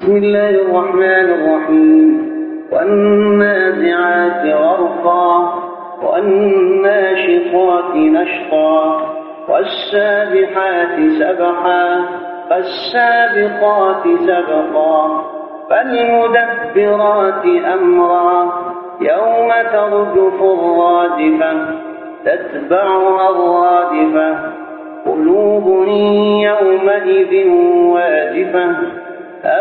بسم الله الرحمن الرحيم. والنازعات غرقا والناشطات نشطا والسابحات سبحا فالسابقات سبقا فالمدبرات أمرا. يوم ترجف الرادفة تتبعها الرادفة. قلوب يومئذ واجفة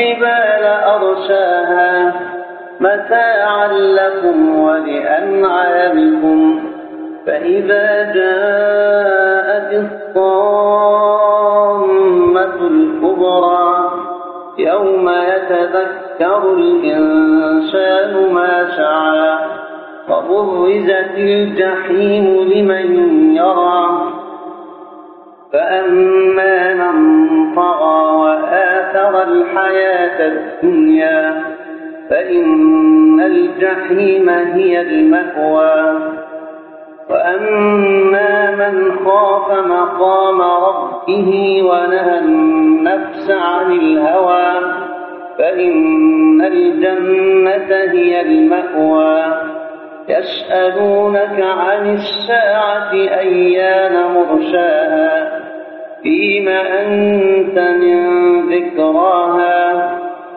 والجبال أرساها متاعا لكم ولأنعامكم. فإذا جاءت الطامة الكبرى يوم يتذكر الإنسان ما سعى وبرزت الجحيم لمن يرى فأما من وآثر الحياة الدنيا فإن الجحيم هي المأوى. وأما من خاف مقام ربه ونهى النفس عن الهوى فإن الجنة هي المأوى. يسألونك عن الساعة أيان مرساها فيم أنت